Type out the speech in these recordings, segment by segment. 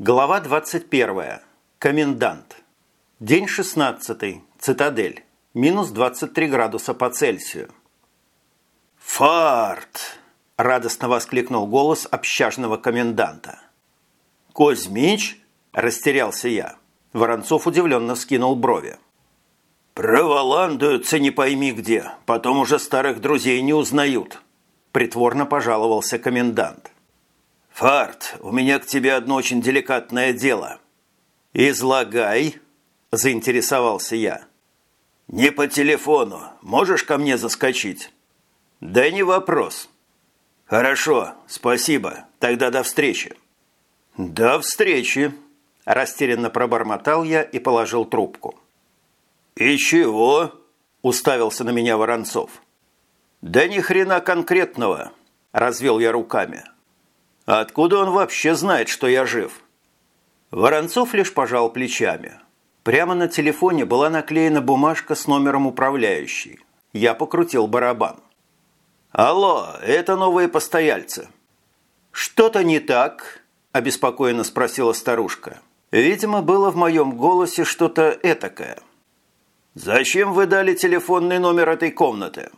Глава 21. Комендант. День 16. Цитадель. Минус 23 градуса по Цельсию. «Фарт!» – радостно воскликнул голос общажного коменданта. «Кузьмич?» – растерялся я. Воронцов удивленно скинул брови. «Проволандуются не пойми где, потом уже старых друзей не узнают», – притворно пожаловался комендант. «Фарт, у меня к тебе одно очень деликатное дело». «Излагай», – заинтересовался я. «Не по телефону. Можешь ко мне заскочить?» «Да не вопрос». «Хорошо, спасибо. Тогда до встречи». «До встречи», – растерянно пробормотал я и положил трубку. «И чего?» – уставился на меня Воронцов. «Да ни хрена конкретного», – развел я руками. Откуда он вообще знает, что я жив? Воронцов лишь пожал плечами. Прямо на телефоне была наклеена бумажка с номером управляющей. Я покрутил барабан. «Алло, это новые постояльцы». «Что-то не так?» – обеспокоенно спросила старушка. Видимо, было в моем голосе что-то этакое. «Зачем вы дали телефонный номер этой комнаты?»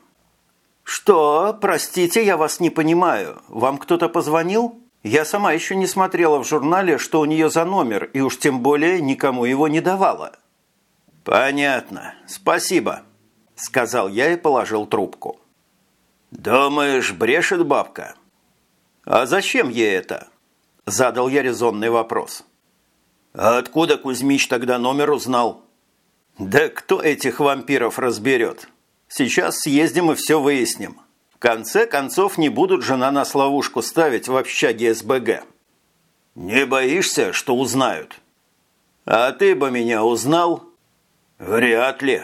«Что? Простите, я вас не понимаю. Вам кто-то позвонил? Я сама еще не смотрела в журнале, что у нее за номер, и уж тем более никому его не давала». «Понятно. Спасибо», – сказал я и положил трубку. «Думаешь, брешет бабка?» «А зачем ей это?» – задал я резонный вопрос. «А откуда Кузьмич тогда номер узнал?» «Да кто этих вампиров разберет?» Сейчас съездим и все выясним. Конце концов, не будут же на нас ловушку ставить в общаге СБГ. Не боишься, что узнают? А ты бы меня узнал? Вряд ли.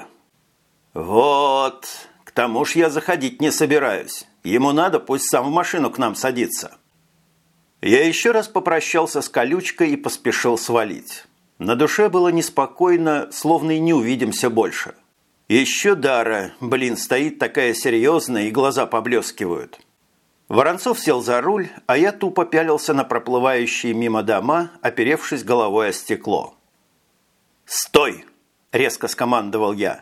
Вот. К тому ж я заходить не собираюсь. Ему надо, пусть сам в машину к нам садится. Я еще раз попрощался с колючкой и поспешил свалить. На душе было неспокойно, словно и не увидимся больше. Еще Дара, блин, стоит такая серьезная и глаза поблескивают. Воронцов сел за руль, а я тупо пялился на проплывающие мимо дома, оперевшись головой о стекло. «Стой!» – резко скомандовал я.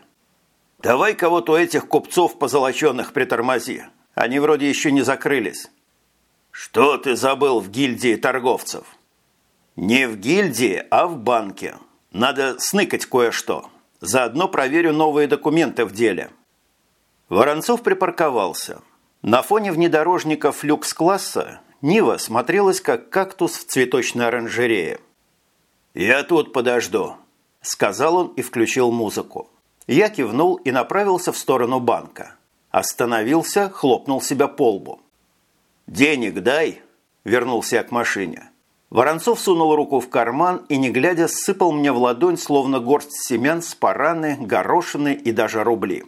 «Давай кого-то этих купцов позолоченных притормози. Они вроде еще не закрылись». «Что ты забыл в гильдии торговцев?» «Не в гильдии, а в банке. Надо сныкать кое-что. Заодно проверю новые документы в деле. Воронцов припарковался. На фоне внедорожников люкс-класса Нива смотрелась как кактус в цветочной оранжерее. «Я тут подожду», – сказал он и включил музыку. Я кивнул и направился в сторону банка. Остановился, хлопнул себя по лбу. «Денег дай», – вернулся я к машине. Воронцов сунул руку в карман и, не глядя, сыпал мне в ладонь, словно горсть семян, спараны, горошины и даже рубли.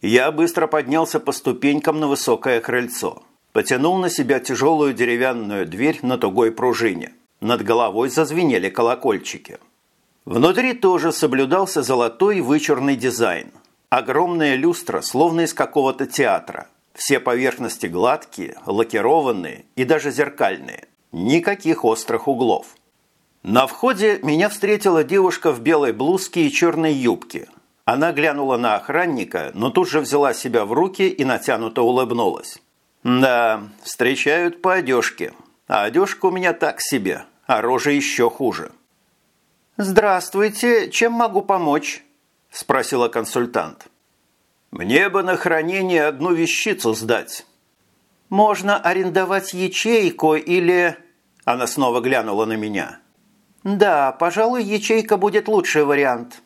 Я быстро поднялся по ступенькам на высокое крыльцо. Потянул на себя тяжелую деревянную дверь на тугой пружине. Над головой зазвенели колокольчики. Внутри тоже соблюдался золотой вычурный дизайн. Огромная люстра, словно из какого-то театра. Все поверхности гладкие, лакированные и даже зеркальные. Никаких острых углов. На входе меня встретила девушка в белой блузке и черной юбке. Она глянула на охранника, но тут же взяла себя в руки и натянуто улыбнулась. «Да, встречают по одежке. А одежка у меня так себе, а рожа еще хуже». «Здравствуйте, чем могу помочь?» – спросила консультант. «Мне бы на хранение одну вещицу сдать». «Можно арендовать ячейку или...» Она снова глянула на меня. «Да, пожалуй, ячейка будет лучший вариант».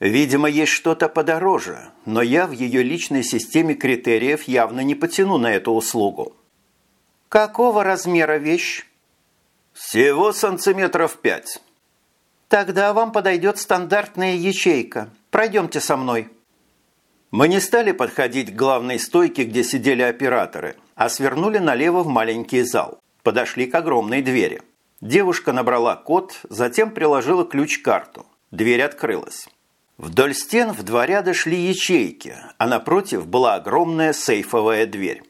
Видимо, есть что-то подороже, но я в ее личной системе критериев явно не потяну на эту услугу. «Какого размера вещь?» «Всего сантиметров пять». «Тогда вам подойдет стандартная ячейка. Пройдемте со мной». Мы не стали подходить к главной стойке, где сидели операторы, а свернули налево в маленький зал подошли к огромной двери. Девушка набрала код, затем приложила ключ-карту. Дверь открылась. Вдоль стен в два ряда шли ячейки, а напротив была огромная сейфовая дверь.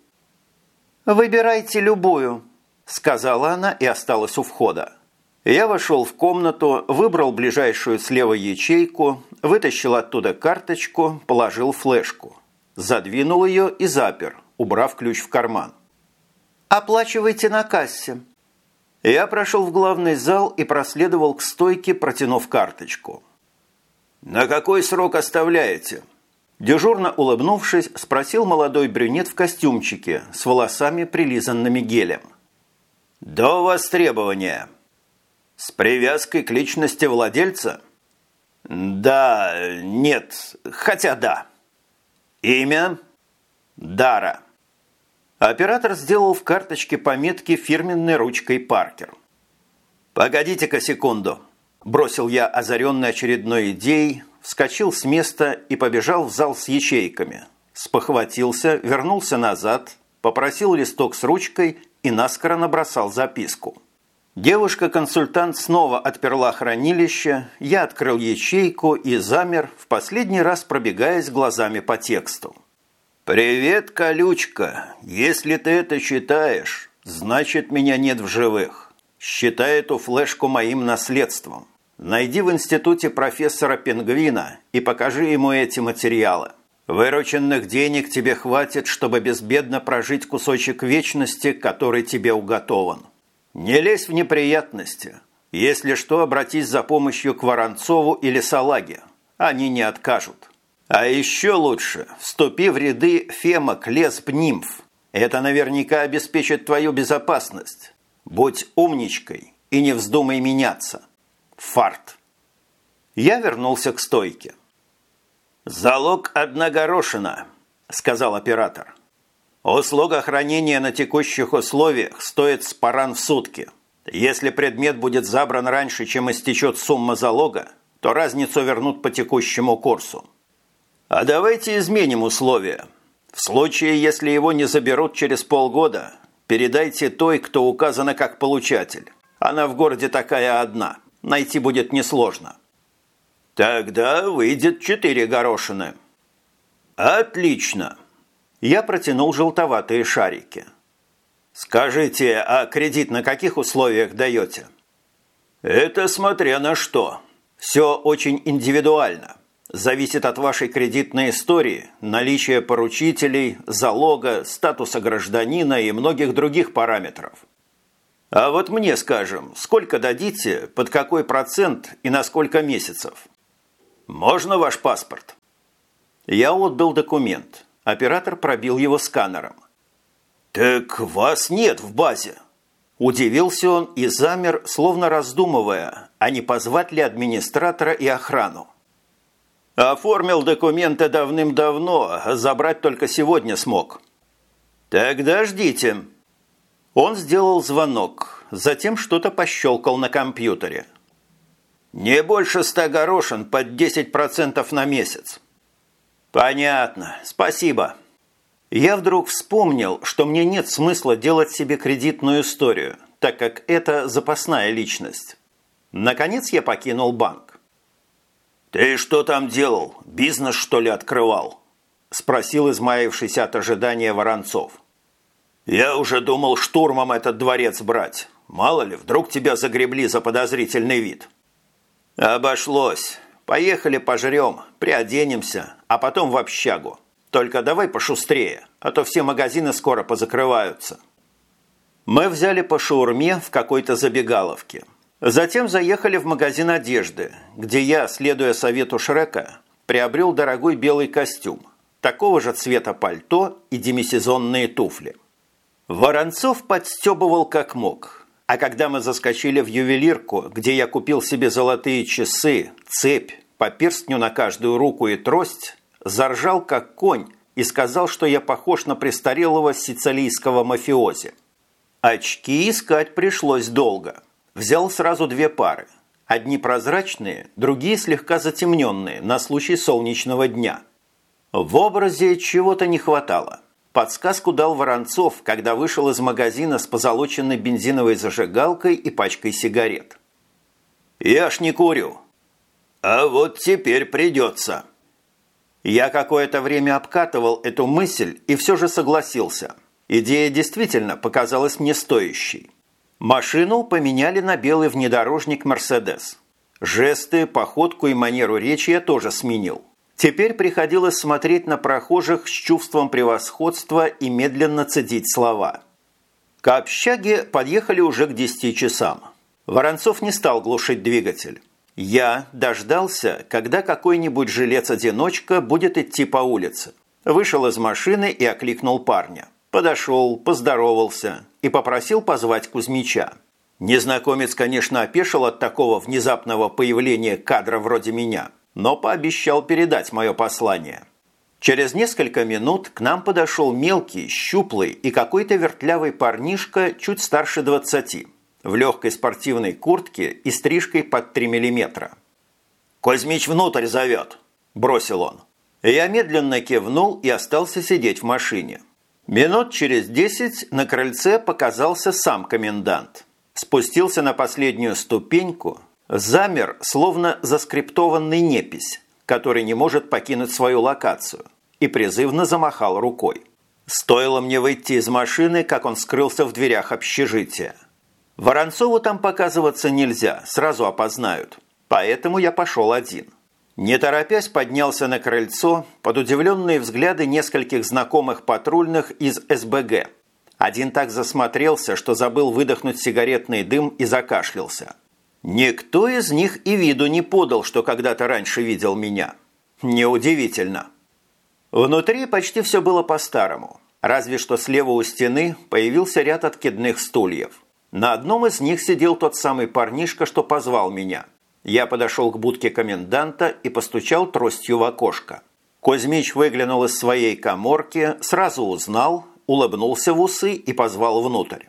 «Выбирайте любую», – сказала она и осталась у входа. Я вошел в комнату, выбрал ближайшую слева ячейку, вытащил оттуда карточку, положил флешку. Задвинул ее и запер, убрав ключ в карман. «Оплачивайте на кассе». Я прошел в главный зал и проследовал к стойке, протянув карточку. «На какой срок оставляете?» Дежурно улыбнувшись, спросил молодой брюнет в костюмчике с волосами, прилизанными гелем. «До востребования». «С привязкой к личности владельца?» «Да, нет, хотя да». «Имя?» «Дара». Оператор сделал в карточке пометки фирменной ручкой Паркер. «Погодите-ка секунду», – бросил я озаренный очередной идеей, вскочил с места и побежал в зал с ячейками. Спохватился, вернулся назад, попросил листок с ручкой и наскоро набросал записку. Девушка-консультант снова отперла хранилище, я открыл ячейку и замер, в последний раз пробегаясь глазами по тексту. «Привет, колючка! Если ты это читаешь, значит, меня нет в живых. Считай эту флешку моим наследством. Найди в институте профессора Пингвина и покажи ему эти материалы. Вырученных денег тебе хватит, чтобы безбедно прожить кусочек вечности, который тебе уготован. Не лезь в неприятности. Если что, обратись за помощью к Воронцову или Салаге. Они не откажут». А еще лучше вступи в ряды фемок, лесб, нимф. Это наверняка обеспечит твою безопасность. Будь умничкой и не вздумай меняться. Фарт. Я вернулся к стойке. «Залог одна горошина», – сказал оператор. «Услуга хранения на текущих условиях стоит спаран в сутки. Если предмет будет забран раньше, чем истечет сумма залога, то разницу вернут по текущему курсу. А давайте изменим условия. В случае, если его не заберут через полгода, передайте той, кто указана как получатель. Она в городе такая одна. Найти будет несложно. Тогда выйдет четыре горошины. Отлично. Я протянул желтоватые шарики. Скажите, а кредит на каких условиях даете? Это смотря на что. Все очень индивидуально зависит от вашей кредитной истории, наличия поручителей, залога, статуса гражданина и многих других параметров. А вот мне, скажем, сколько дадите, под какой процент и на сколько месяцев? Можно ваш паспорт? Я отдал документ. Оператор пробил его сканером. «Так вас нет в базе!» Удивился он и замер, словно раздумывая, а не позвать ли администратора и охрану. Оформил документы давным-давно, забрать только сегодня смог. Тогда ждите. Он сделал звонок, затем что-то пощелкал на компьютере. Не больше ста горошин под 10% на месяц. Понятно, спасибо. Я вдруг вспомнил, что мне нет смысла делать себе кредитную историю, так как это запасная личность. Наконец я покинул банк. «Ты что там делал? Бизнес, что ли, открывал?» – спросил измаившийся от ожидания Воронцов. «Я уже думал штурмом этот дворец брать. Мало ли, вдруг тебя загребли за подозрительный вид». «Обошлось. Поехали пожрем, приоденемся, а потом в общагу. Только давай пошустрее, а то все магазины скоро позакрываются». Мы взяли по шаурме в какой-то забегаловке – Затем заехали в магазин одежды, где я, следуя совету Шрека, приобрел дорогой белый костюм, такого же цвета пальто и демисезонные туфли. Воронцов подстебывал как мог, а когда мы заскочили в ювелирку, где я купил себе золотые часы, цепь, по перстню на каждую руку и трость, заржал как конь и сказал, что я похож на престарелого сицилийского мафиози. Очки искать пришлось долго – Взял сразу две пары. Одни прозрачные, другие слегка затемненные на случай солнечного дня. В образе чего-то не хватало. Подсказку дал Воронцов, когда вышел из магазина с позолоченной бензиновой зажигалкой и пачкой сигарет. «Я ж не курю». «А вот теперь придется». Я какое-то время обкатывал эту мысль и все же согласился. Идея действительно показалась мне стоящей. Машину поменяли на белый внедорожник «Мерседес». Жесты, походку и манеру речи я тоже сменил. Теперь приходилось смотреть на прохожих с чувством превосходства и медленно цедить слова. К общаге подъехали уже к 10 часам. Воронцов не стал глушить двигатель. Я дождался, когда какой-нибудь жилец-одиночка будет идти по улице. Вышел из машины и окликнул парня. Подошел, поздоровался и попросил позвать Кузьмича. Незнакомец, конечно, опешил от такого внезапного появления кадра вроде меня, но пообещал передать мое послание. Через несколько минут к нам подошел мелкий, щуплый и какой-то вертлявый парнишка чуть старше двадцати, в легкой спортивной куртке и стрижкой под 3 миллиметра. «Кузьмич внутрь зовет», – бросил он. Я медленно кивнул и остался сидеть в машине. Минут через десять на крыльце показался сам комендант – спустился на последнюю ступеньку, замер, словно заскриптованный непись, который не может покинуть свою локацию, и призывно замахал рукой. Стоило мне выйти из машины, как он скрылся в дверях общежития. Воронцову там показываться нельзя, сразу опознают. Поэтому я пошел один. Не торопясь поднялся на крыльцо под удивленные взгляды нескольких знакомых патрульных из СБГ – один так засмотрелся, что забыл выдохнуть сигаретный дым и закашлялся. Никто из них и виду не подал, что когда-то раньше видел меня. Неудивительно. Внутри почти все было по-старому. Разве что слева у стены появился ряд откидных стульев. На одном из них сидел тот самый парнишка, что позвал меня. Я подошел к будке коменданта и постучал тростью в окошко. Кузьмич выглянул из своей коморки, сразу узнал улыбнулся в усы и позвал внутрь.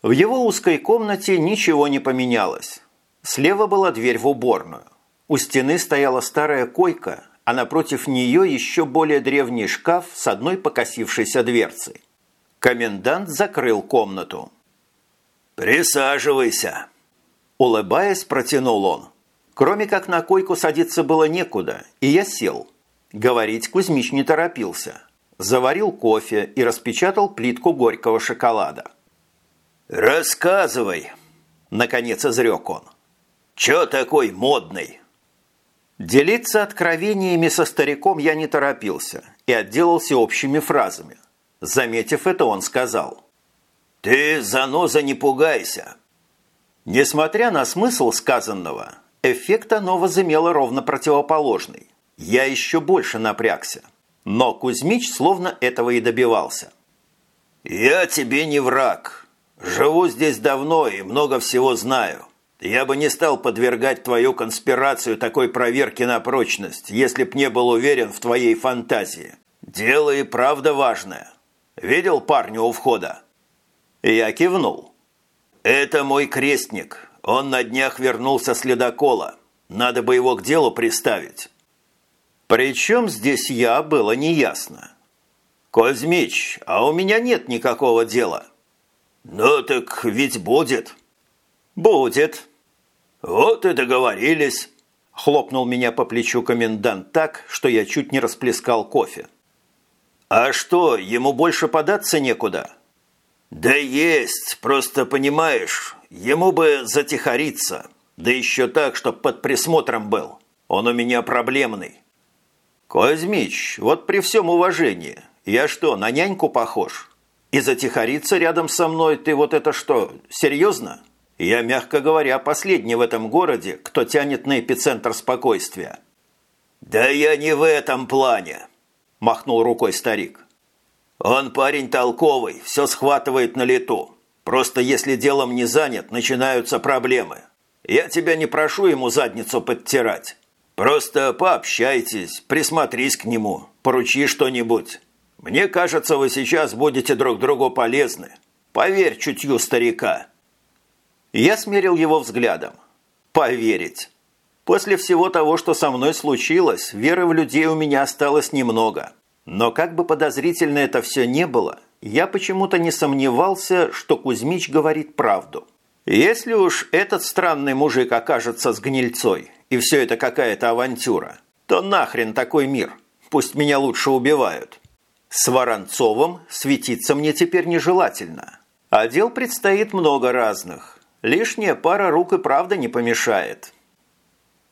В его узкой комнате ничего не поменялось. Слева была дверь в уборную. У стены стояла старая койка, а напротив нее еще более древний шкаф с одной покосившейся дверцей. Комендант закрыл комнату. «Присаживайся!» Улыбаясь, протянул он. Кроме как на койку садиться было некуда, и я сел. Говорить Кузьмич не торопился заварил кофе и распечатал плитку горького шоколада. «Рассказывай!» – наконец изрек он. «Чё такой модный?» Делиться откровениями со стариком я не торопился и отделался общими фразами. Заметив это, он сказал. «Ты, заноза, не пугайся!» Несмотря на смысл сказанного, эффект оно возымело ровно противоположный. Я еще больше напрягся. Но Кузьмич словно этого и добивался. «Я тебе не враг. Живу здесь давно и много всего знаю. Я бы не стал подвергать твою конспирацию такой проверке на прочность, если б не был уверен в твоей фантазии. Дело и правда важное. Видел парня у входа?» Я кивнул. «Это мой крестник. Он на днях вернулся с ледокола. Надо бы его к делу приставить. Причем здесь я было неясно. «Кузьмич, а у меня нет никакого дела». «Ну так ведь будет». «Будет». «Вот и договорились», – хлопнул меня по плечу комендант так, что я чуть не расплескал кофе. «А что, ему больше податься некуда?» «Да есть, просто понимаешь, ему бы затихариться, да еще так, чтоб под присмотром был. Он у меня проблемный». «Кузьмич, вот при всем уважении, я что, на няньку похож? И затихариться рядом со мной ты вот это что, серьезно? Я, мягко говоря, последний в этом городе, кто тянет на эпицентр спокойствия». «Да я не в этом плане», – махнул рукой старик. «Он парень толковый, все схватывает на лету. Просто если делом не занят, начинаются проблемы. Я тебя не прошу ему задницу подтирать. Просто пообщайтесь, присмотрись к нему, поручи что-нибудь. Мне кажется, вы сейчас будете друг другу полезны. Поверь чутью старика». Я смерил его взглядом. «Поверить». После всего того, что со мной случилось, веры в людей у меня осталось немного. Но как бы подозрительно это все не было, я почему-то не сомневался, что Кузьмич говорит правду. Если уж этот странный мужик окажется с гнильцой, и все это какая-то авантюра, то нахрен такой мир? Пусть меня лучше убивают. С Воронцовым светиться мне теперь нежелательно. А дел предстоит много разных. Лишняя пара рук и правда не помешает.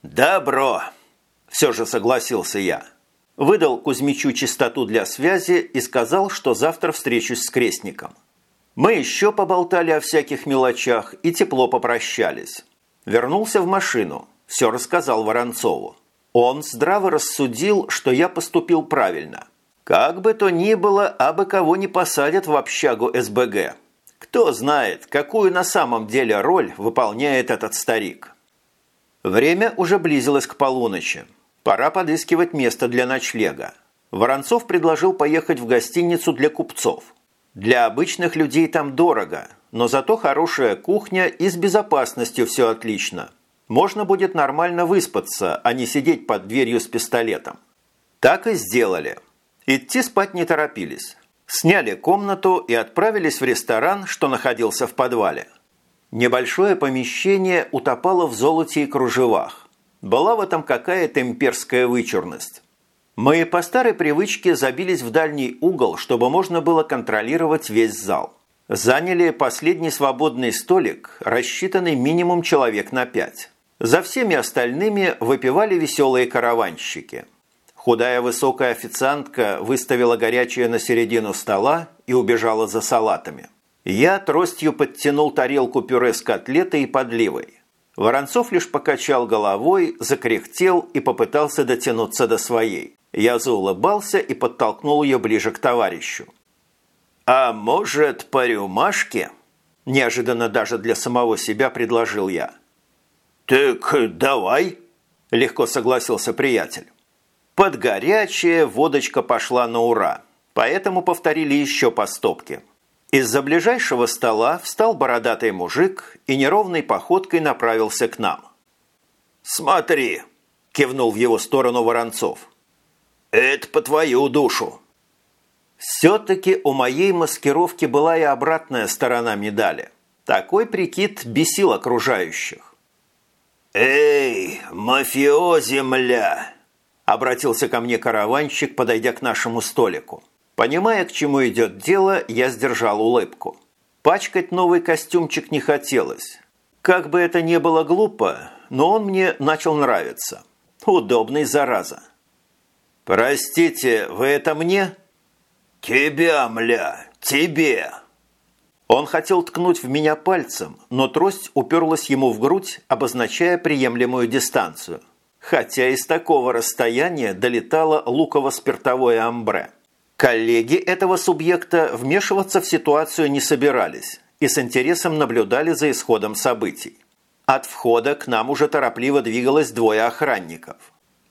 «Добро!» – все же согласился я. Выдал Кузьмичу чистоту для связи и сказал, что завтра встречусь с крестником. Мы еще поболтали о всяких мелочах и тепло попрощались. Вернулся в машину, все рассказал Воронцову. Он здраво рассудил, что я поступил правильно. Как бы то ни было, абы кого не посадят в общагу СБГ. Кто знает, какую на самом деле роль выполняет этот старик. Время уже близилось к полуночи. Пора подыскивать место для ночлега. Воронцов предложил поехать в гостиницу для купцов. Для обычных людей там дорого, но зато хорошая кухня и с безопасностью все отлично. Можно будет нормально выспаться, а не сидеть под дверью с пистолетом. Так и сделали. Идти спать не торопились. Сняли комнату и отправились в ресторан, что находился в подвале. Небольшое помещение утопало в золоте и кружевах. Была в этом какая-то имперская вычурность. Мы по старой привычке забились в дальний угол, чтобы можно было контролировать весь зал. Заняли последний свободный столик, рассчитанный минимум человек на пять. За всеми остальными выпивали веселые караванщики. Худая высокая официантка выставила горячее на середину стола и убежала за салатами. Я тростью подтянул тарелку пюре с котлетой и подливой. Воронцов лишь покачал головой, закряхтел и попытался дотянуться до своей. Я заулыбался и подтолкнул ее ближе к товарищу. «А может, по рюмашке?» Неожиданно даже для самого себя предложил я. «Так давай», – легко согласился приятель. Под горячее водочка пошла на ура, поэтому повторили еще по стопке – из-за ближайшего стола встал бородатый мужик и неровной походкой направился к нам. «Смотри!» – кивнул в его сторону Воронцов. «Это по твою душу!» Все-таки у моей маскировки была и обратная сторона медали. Такой прикид бесил окружающих. «Эй, мафиози, мля!» – обратился ко мне караванщик, подойдя к нашему столику. Понимая, к чему идет дело, я сдержал улыбку. Пачкать новый костюмчик не хотелось. Как бы это ни было глупо, но он мне начал нравиться. Удобный, зараза. «Простите, вы это мне?» «Тебя, мля, тебе!» Он хотел ткнуть в меня пальцем, но трость уперлась ему в грудь, обозначая приемлемую дистанцию. Хотя из такого расстояния долетало луково-спиртовое амбре. Коллеги этого субъекта вмешиваться в ситуацию не собирались и с интересом наблюдали за исходом событий. От входа к нам уже торопливо двигалось двое охранников.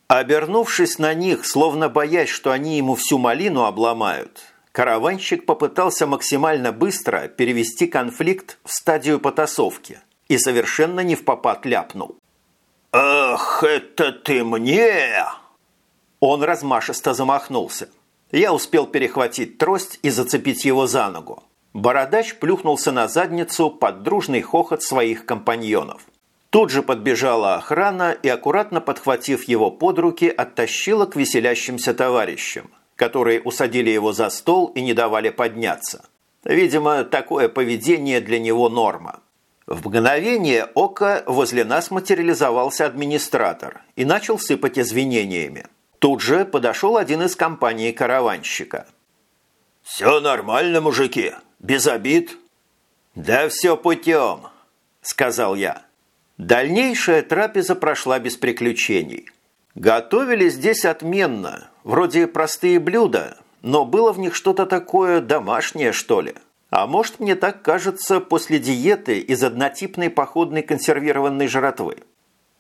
Обернувшись на них, словно боясь, что они ему всю малину обломают, караванщик попытался максимально быстро перевести конфликт в стадию потасовки и совершенно не в попад ляпнул. «Ах, это ты мне!» Он размашисто замахнулся. Я успел перехватить трость и зацепить его за ногу. Бородач плюхнулся на задницу под дружный хохот своих компаньонов. Тут же подбежала охрана и, аккуратно подхватив его под руки, оттащила к веселящимся товарищам, которые усадили его за стол и не давали подняться. Видимо, такое поведение для него норма. В мгновение ока возле нас материализовался администратор и начал сыпать извинениями. Тут же подошел один из компаний караванщика. «Все нормально, мужики, без обид?» «Да все путем», – сказал я. Дальнейшая трапеза прошла без приключений. Готовили здесь отменно, вроде простые блюда, но было в них что-то такое домашнее, что ли. А может, мне так кажется после диеты из однотипной походной консервированной жратвы.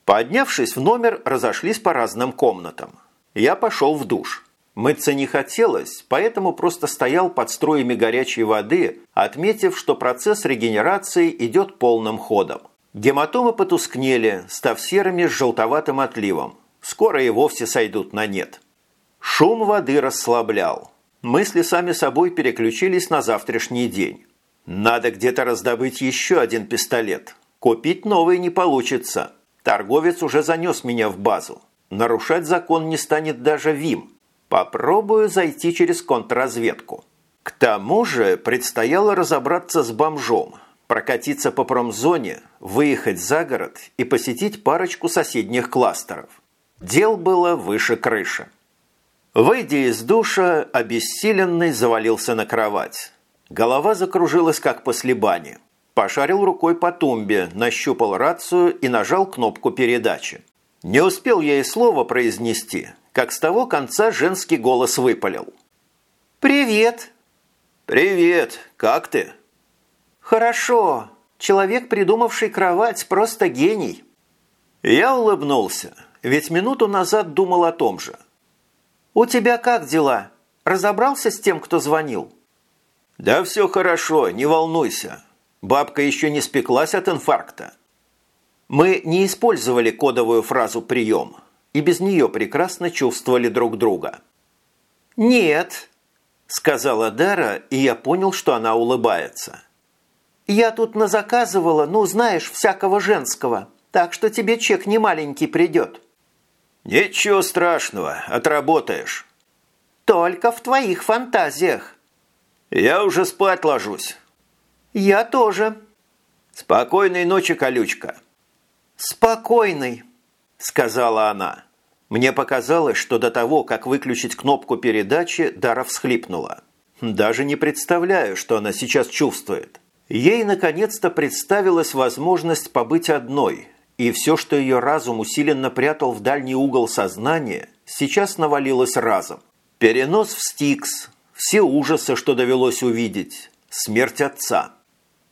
Поднявшись в номер, разошлись по разным комнатам я пошел в душ. Мыться не хотелось, поэтому просто стоял под струями горячей воды, отметив, что процесс регенерации идет полным ходом. Гематомы потускнели, став серыми с желтоватым отливом. Скоро и вовсе сойдут на нет. Шум воды расслаблял. Мысли сами собой переключились на завтрашний день. Надо где-то раздобыть еще один пистолет. Купить новый не получится. Торговец уже занес меня в базу. Нарушать закон не станет даже ВИМ. Попробую зайти через контрразведку. К тому же предстояло разобраться с бомжом, прокатиться по промзоне, выехать за город и посетить парочку соседних кластеров. Дел было выше крыши. Выйдя из душа, обессиленный завалился на кровать. Голова закружилась, как после бани. Пошарил рукой по тумбе, нащупал рацию и нажал кнопку передачи. Не успел я и слова произнести, как с того конца женский голос выпалил. «Привет!» «Привет! Как ты?» «Хорошо. Человек, придумавший кровать, просто гений». Я улыбнулся, ведь минуту назад думал о том же. «У тебя как дела? Разобрался с тем, кто звонил?» «Да все хорошо, не волнуйся. Бабка еще не спеклась от инфаркта». Мы не использовали кодовую фразу «прием» и без нее прекрасно чувствовали друг друга. «Нет», – сказала Дара, и я понял, что она улыбается. «Я тут назаказывала, ну, знаешь, всякого женского, так что тебе чек не маленький придет». «Ничего страшного, отработаешь». «Только в твоих фантазиях». «Я уже спать ложусь». «Я тоже». «Спокойной ночи, колючка». «Спокойной», – сказала она. Мне показалось, что до того, как выключить кнопку передачи, Дара всхлипнула. Даже не представляю, что она сейчас чувствует. Ей наконец-то представилась возможность побыть одной, и все, что ее разум усиленно прятал в дальний угол сознания, сейчас навалилось разом. Перенос в Стикс, все ужасы, что довелось увидеть, смерть отца.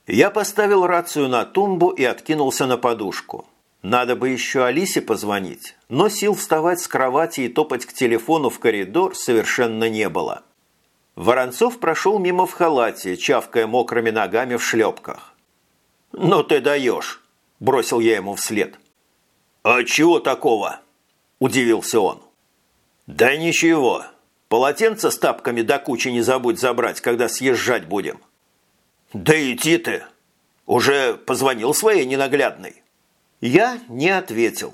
Я поставил рацию на тумбу и откинулся на подушку. Надо бы еще Алисе позвонить, но сил вставать с кровати и топать к телефону в коридор совершенно не было. Воронцов прошел мимо в халате, чавкая мокрыми ногами в шлепках. «Ну ты даешь!» – бросил я ему вслед. «А чего такого?» – удивился он. «Да ничего. Полотенце с тапками до кучи не забудь забрать, когда съезжать будем». «Да иди ты! Уже позвонил своей ненаглядной?» Я не ответил.